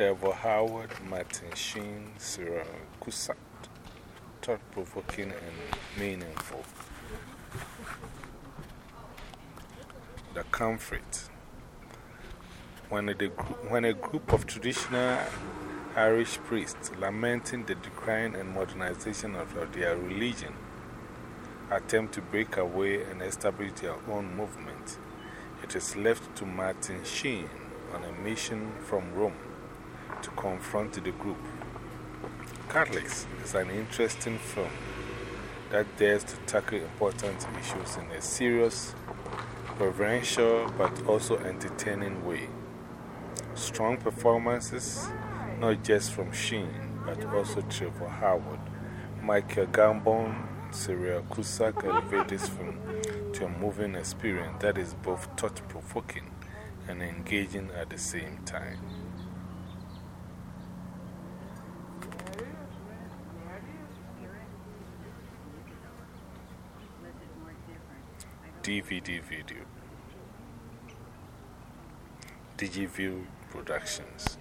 Trevor Howard, Martin Sheen, Cyril Cusack. Thought provoking and meaningful. The Conflict. When a, when a group of traditional Irish priests lamenting the decline and modernization of their religion attempt to break away and establish their own movement, it is left to Martin Sheen on a mission from Rome confront the group. Catholics is an interesting film that dares to tackle important issues in a serious, reverential, but also entertaining way. Strong performances, not just from Sheen, but also Trevor Howard, Michael Gambon, Cyril Cusack elevate this film to a moving experience that is both thought provoking and engaging at the same time. DVD video. DigiView Productions.